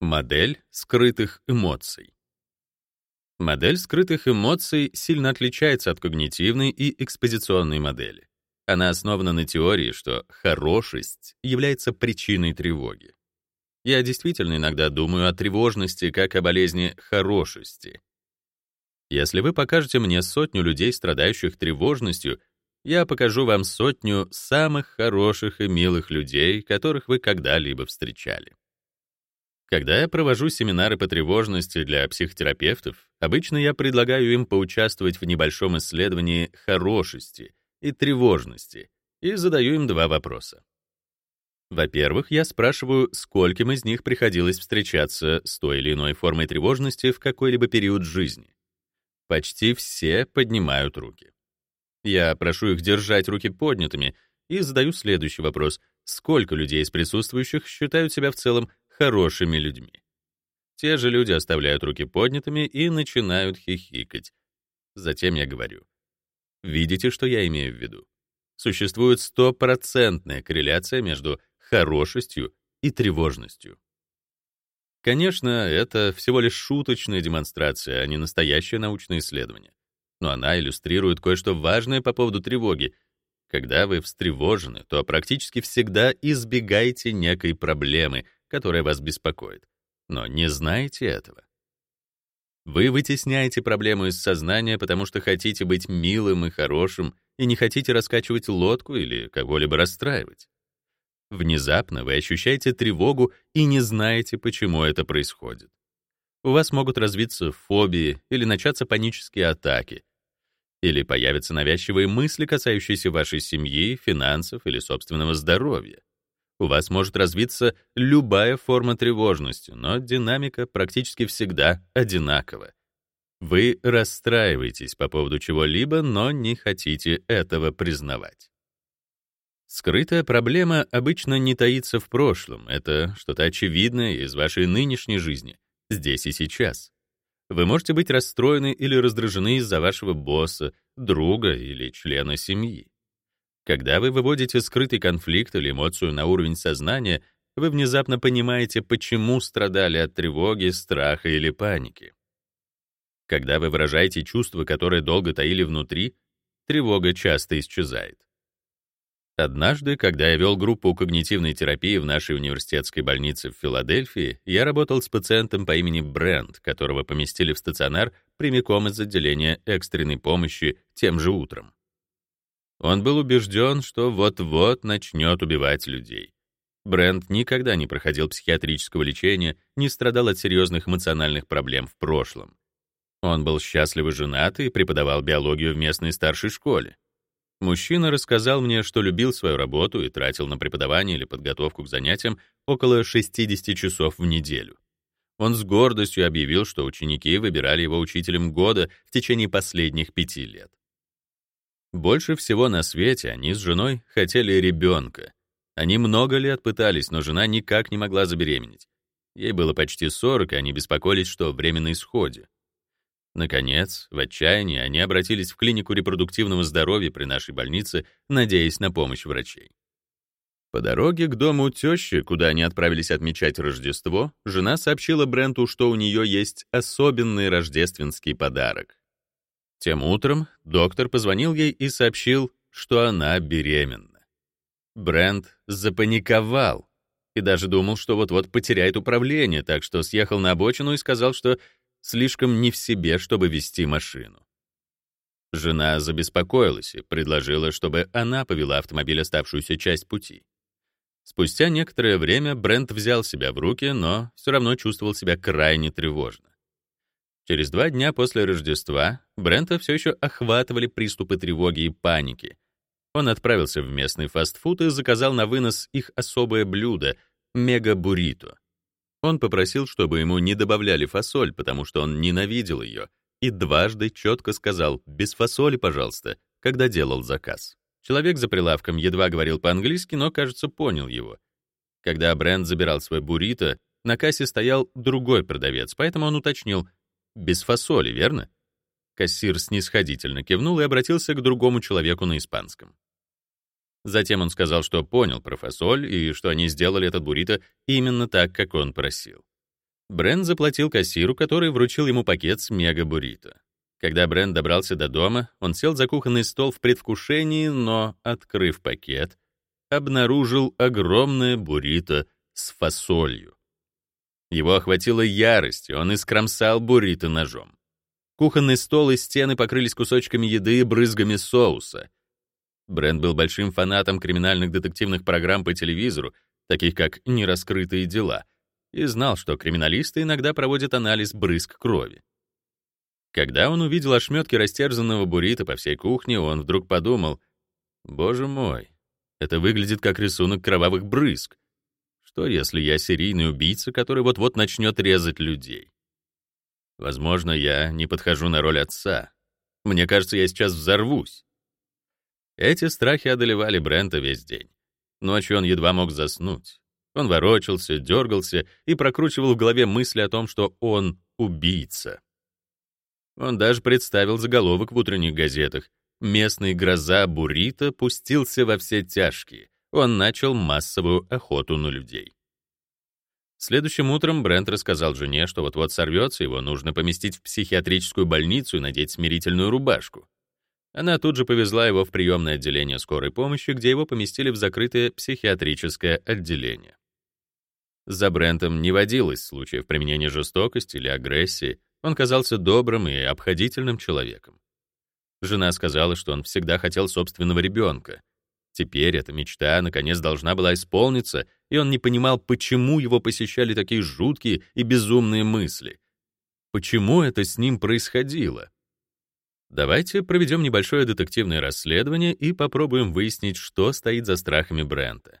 Модель скрытых эмоций. Модель скрытых эмоций сильно отличается от когнитивной и экспозиционной модели. Она основана на теории, что хорошесть является причиной тревоги. Я действительно иногда думаю о тревожности как о болезни хорошести. Если вы покажете мне сотню людей, страдающих тревожностью, я покажу вам сотню самых хороших и милых людей, которых вы когда-либо встречали. Когда я провожу семинары по тревожности для психотерапевтов, обычно я предлагаю им поучаствовать в небольшом исследовании хорошести и тревожности и задаю им два вопроса. Во-первых, я спрашиваю, скольким из них приходилось встречаться с той или иной формой тревожности в какой-либо период жизни. Почти все поднимают руки. Я прошу их держать руки поднятыми и задаю следующий вопрос. Сколько людей из присутствующих считают себя в целом хорошими людьми. Те же люди оставляют руки поднятыми и начинают хихикать. Затем я говорю. Видите, что я имею в виду? Существует стопроцентная корреляция между хорошестью и тревожностью. Конечно, это всего лишь шуточная демонстрация, а не настоящее научное исследование. Но она иллюстрирует кое-что важное по поводу тревоги. Когда вы встревожены, то практически всегда избегаете некой проблемы — которая вас беспокоит, но не знаете этого. Вы вытесняете проблему из сознания, потому что хотите быть милым и хорошим и не хотите раскачивать лодку или кого-либо расстраивать. Внезапно вы ощущаете тревогу и не знаете, почему это происходит. У вас могут развиться фобии или начаться панические атаки, или появятся навязчивые мысли, касающиеся вашей семьи, финансов или собственного здоровья. У вас может развиться любая форма тревожности, но динамика практически всегда одинакова. Вы расстраиваетесь по поводу чего-либо, но не хотите этого признавать. Скрытая проблема обычно не таится в прошлом. Это что-то очевидное из вашей нынешней жизни, здесь и сейчас. Вы можете быть расстроены или раздражены из-за вашего босса, друга или члена семьи. Когда вы выводите скрытый конфликт или эмоцию на уровень сознания, вы внезапно понимаете, почему страдали от тревоги, страха или паники. Когда вы выражаете чувства, которые долго таили внутри, тревога часто исчезает. Однажды, когда я вел группу когнитивной терапии в нашей университетской больнице в Филадельфии, я работал с пациентом по имени Брент, которого поместили в стационар прямиком из отделения экстренной помощи тем же утром. Он был убежден, что вот-вот начнет убивать людей. Брент никогда не проходил психиатрического лечения, не страдал от серьезных эмоциональных проблем в прошлом. Он был счастливо женат и преподавал биологию в местной старшей школе. Мужчина рассказал мне, что любил свою работу и тратил на преподавание или подготовку к занятиям около 60 часов в неделю. Он с гордостью объявил, что ученики выбирали его учителем года в течение последних пяти лет. Больше всего на свете они с женой хотели ребенка. Они много лет пытались, но жена никак не могла забеременеть. Ей было почти 40, и они беспокоились, что время на исходе. Наконец, в отчаянии они обратились в клинику репродуктивного здоровья при нашей больнице, надеясь на помощь врачей. По дороге к дому тещи, куда они отправились отмечать Рождество, жена сообщила Бренту, что у нее есть особенный рождественский подарок. Тем утром доктор позвонил ей и сообщил, что она беременна. Брент запаниковал и даже думал, что вот-вот потеряет управление, так что съехал на обочину и сказал, что слишком не в себе, чтобы вести машину. Жена забеспокоилась и предложила, чтобы она повела автомобиль оставшуюся часть пути. Спустя некоторое время Брент взял себя в руки, но все равно чувствовал себя крайне тревожно. Через два дня после Рождества Брента все еще охватывали приступы тревоги и паники. Он отправился в местный фастфуд и заказал на вынос их особое блюдо — мега-буррито. Он попросил, чтобы ему не добавляли фасоль, потому что он ненавидел ее, и дважды четко сказал «без фасоли, пожалуйста», когда делал заказ. Человек за прилавком едва говорил по-английски, но, кажется, понял его. Когда Брент забирал свой буррито, на кассе стоял другой продавец, поэтому он уточнил — без фасоли, верно? Кассир снисходительно кивнул и обратился к другому человеку на испанском. Затем он сказал, что понял про фасоль и что они сделали этот буррито именно так, как он просил. Брент заплатил кассиру, который вручил ему пакет с мега-буррито. Когда Брент добрался до дома, он сел за кухонный стол в предвкушении, но, открыв пакет, обнаружил огромное буррито с фасолью. Его охватила ярость, и он искромсал буррито ножом. Кухонный стол и стены покрылись кусочками еды и брызгами соуса. Брент был большим фанатом криминальных детективных программ по телевизору, таких как «Нераскрытые дела», и знал, что криминалисты иногда проводят анализ брызг крови. Когда он увидел ошметки растерзанного буррито по всей кухне, он вдруг подумал, «Боже мой, это выглядит как рисунок кровавых брызг. Что, если я серийный убийца, который вот-вот начнет резать людей? Возможно, я не подхожу на роль отца. Мне кажется, я сейчас взорвусь». Эти страхи одолевали Брента весь день. Ночью он едва мог заснуть. Он ворочался, дергался и прокручивал в голове мысли о том, что он убийца. Он даже представил заголовок в утренних газетах. «Местный гроза Бурита пустился во все тяжкие. Он начал массовую охоту на людей». Следующим утром Брент рассказал жене, что вот-вот сорвется, его нужно поместить в психиатрическую больницу и надеть смирительную рубашку. Она тут же повезла его в приемное отделение скорой помощи, где его поместили в закрытое психиатрическое отделение. За Брентом не водилось случаев применения жестокости или агрессии, он казался добрым и обходительным человеком. Жена сказала, что он всегда хотел собственного ребенка. Теперь эта мечта наконец должна была исполниться, и он не понимал, почему его посещали такие жуткие и безумные мысли. Почему это с ним происходило? Давайте проведем небольшое детективное расследование и попробуем выяснить, что стоит за страхами Брента.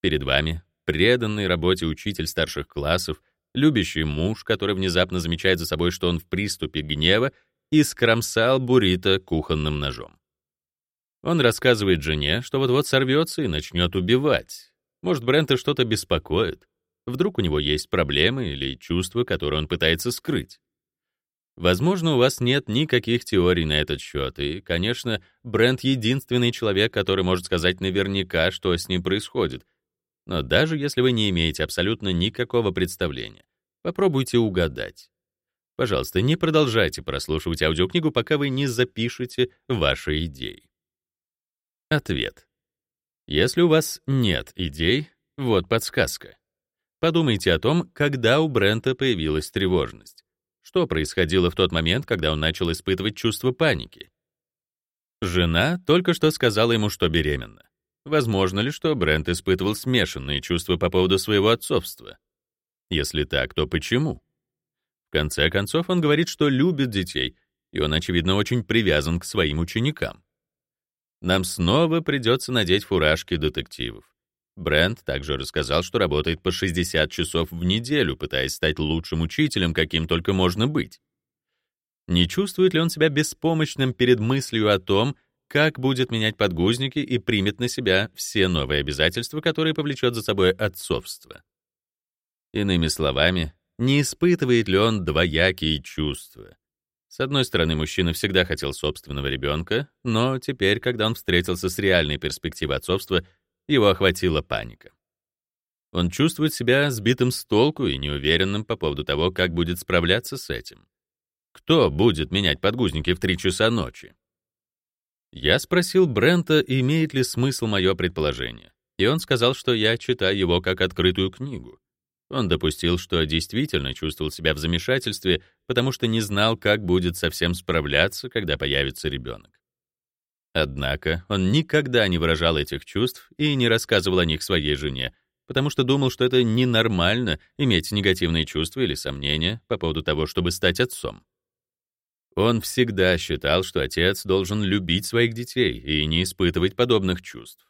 Перед вами преданный работе учитель старших классов — любящий муж, который внезапно замечает за собой, что он в приступе гнева, и скромсал Бурита кухонным ножом. Он рассказывает жене, что вот-вот сорвется и начнет убивать. Может, Брента что-то беспокоит. Вдруг у него есть проблемы или чувства, которые он пытается скрыть. Возможно, у вас нет никаких теорий на этот счет, и, конечно, Брент — единственный человек, который может сказать наверняка, что с ним происходит, но даже если вы не имеете абсолютно никакого представления, попробуйте угадать. Пожалуйста, не продолжайте прослушивать аудиокнигу, пока вы не запишете ваши идеи. Ответ. Если у вас нет идей, вот подсказка. Подумайте о том, когда у Брента появилась тревожность. Что происходило в тот момент, когда он начал испытывать чувство паники? Жена только что сказала ему, что беременна. Возможно ли, что Брент испытывал смешанные чувства по поводу своего отцовства? Если так, то почему? В конце концов, он говорит, что любит детей, и он, очевидно, очень привязан к своим ученикам. Нам снова придется надеть фуражки детективов. Брент также рассказал, что работает по 60 часов в неделю, пытаясь стать лучшим учителем, каким только можно быть. Не чувствует ли он себя беспомощным перед мыслью о том, как будет менять подгузники и примет на себя все новые обязательства, которые повлечет за собой отцовство. Иными словами, не испытывает ли он двоякие чувства? С одной стороны, мужчина всегда хотел собственного ребенка, но теперь, когда он встретился с реальной перспективой отцовства, его охватила паника. Он чувствует себя сбитым с толку и неуверенным по поводу того, как будет справляться с этим. Кто будет менять подгузники в 3 часа ночи? Я спросил Брента, имеет ли смысл мое предположение, и он сказал, что я читаю его как открытую книгу. Он допустил, что действительно чувствовал себя в замешательстве, потому что не знал, как будет совсем справляться, когда появится ребенок. Однако он никогда не выражал этих чувств и не рассказывал о них своей жене, потому что думал, что это ненормально иметь негативные чувства или сомнения по поводу того, чтобы стать отцом. Он всегда считал, что отец должен любить своих детей и не испытывать подобных чувств.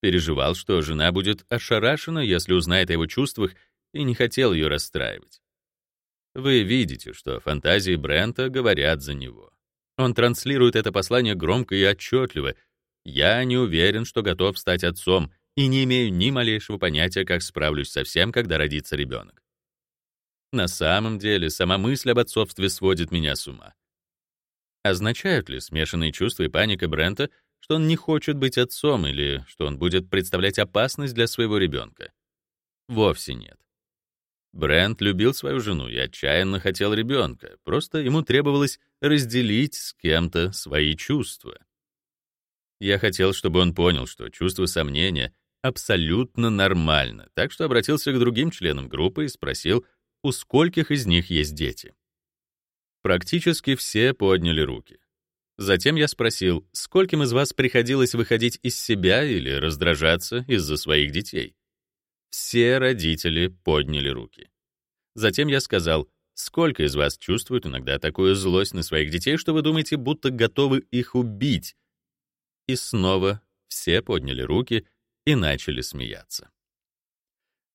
Переживал, что жена будет ошарашена, если узнает о его чувствах, и не хотел ее расстраивать. Вы видите, что фантазии Брента говорят за него. Он транслирует это послание громко и отчетливо. «Я не уверен, что готов стать отцом, и не имею ни малейшего понятия, как справлюсь со всем, когда родится ребенок». На самом деле, сама мысль об отцовстве сводит меня с ума. Означают ли смешанные чувства и паника Брента, что он не хочет быть отцом или что он будет представлять опасность для своего ребенка? Вовсе нет. Брент любил свою жену и отчаянно хотел ребенка, просто ему требовалось разделить с кем-то свои чувства. Я хотел, чтобы он понял, что чувство сомнения абсолютно нормально, так что обратился к другим членам группы и спросил, у скольких из них есть дети. Практически все подняли руки. Затем я спросил, скольким из вас приходилось выходить из себя или раздражаться из-за своих детей. Все родители подняли руки. Затем я сказал, сколько из вас чувствуют иногда такую злость на своих детей, что вы думаете, будто готовы их убить. И снова все подняли руки и начали смеяться.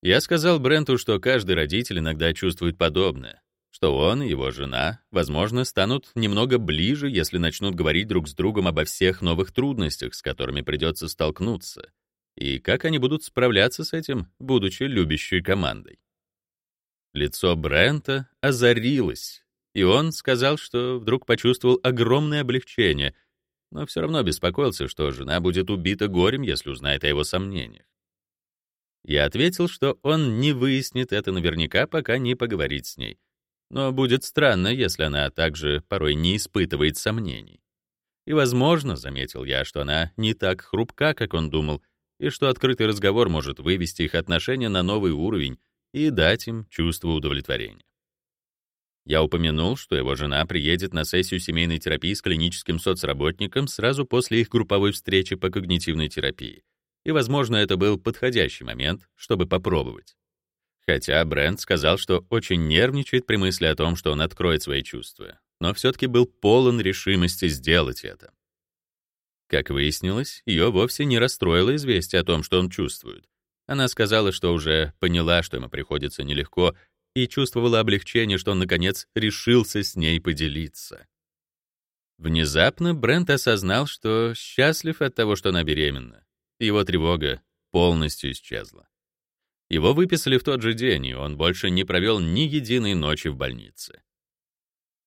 Я сказал Бренту, что каждый родитель иногда чувствует подобное, что он и его жена, возможно, станут немного ближе, если начнут говорить друг с другом обо всех новых трудностях, с которыми придется столкнуться, и как они будут справляться с этим, будучи любящей командой. Лицо Брента озарилось, и он сказал, что вдруг почувствовал огромное облегчение, но все равно беспокоился, что жена будет убита горем, если узнает о его сомнениях. Я ответил, что он не выяснит это наверняка, пока не поговорит с ней, но будет странно, если она также порой не испытывает сомнений. И, возможно, заметил я, что она не так хрупка, как он думал, и что открытый разговор может вывести их отношения на новый уровень и дать им чувство удовлетворения. Я упомянул, что его жена приедет на сессию семейной терапии с клиническим соцработником сразу после их групповой встречи по когнитивной терапии, и, возможно, это был подходящий момент, чтобы попробовать. Хотя Брент сказал, что очень нервничает при мысли о том, что он откроет свои чувства, но все-таки был полон решимости сделать это. Как выяснилось, ее вовсе не расстроило известие о том, что он чувствует. Она сказала, что уже поняла, что ему приходится нелегко, и чувствовала облегчение, что он, наконец, решился с ней поделиться. Внезапно Брент осознал, что счастлив от того, что она беременна. Его тревога полностью исчезла. Его выписали в тот же день, и он больше не провел ни единой ночи в больнице.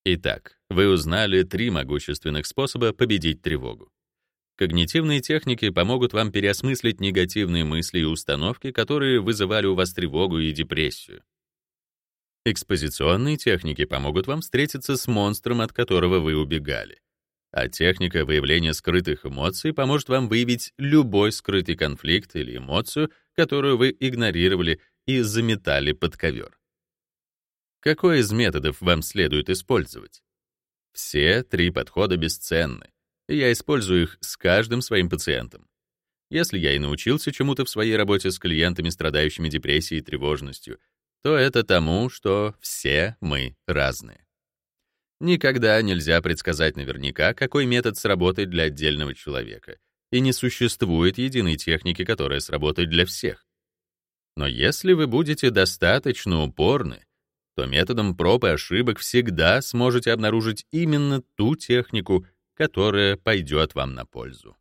Итак, вы узнали три могущественных способа победить тревогу. Когнитивные техники помогут вам переосмыслить негативные мысли и установки, которые вызывали у вас тревогу и депрессию. Экспозиционные техники помогут вам встретиться с монстром, от которого вы убегали. А техника выявления скрытых эмоций поможет вам выявить любой скрытый конфликт или эмоцию, которую вы игнорировали и заметали под ковер. Какой из методов вам следует использовать? Все три подхода бесценны, я использую их с каждым своим пациентом. Если я и научился чему-то в своей работе с клиентами, страдающими депрессией и тревожностью, то это тому, что все мы разные. Никогда нельзя предсказать наверняка, какой метод сработает для отдельного человека, и не существует единой техники, которая сработает для всех. Но если вы будете достаточно упорны, то методом проб и ошибок всегда сможете обнаружить именно ту технику, которая пойдет вам на пользу.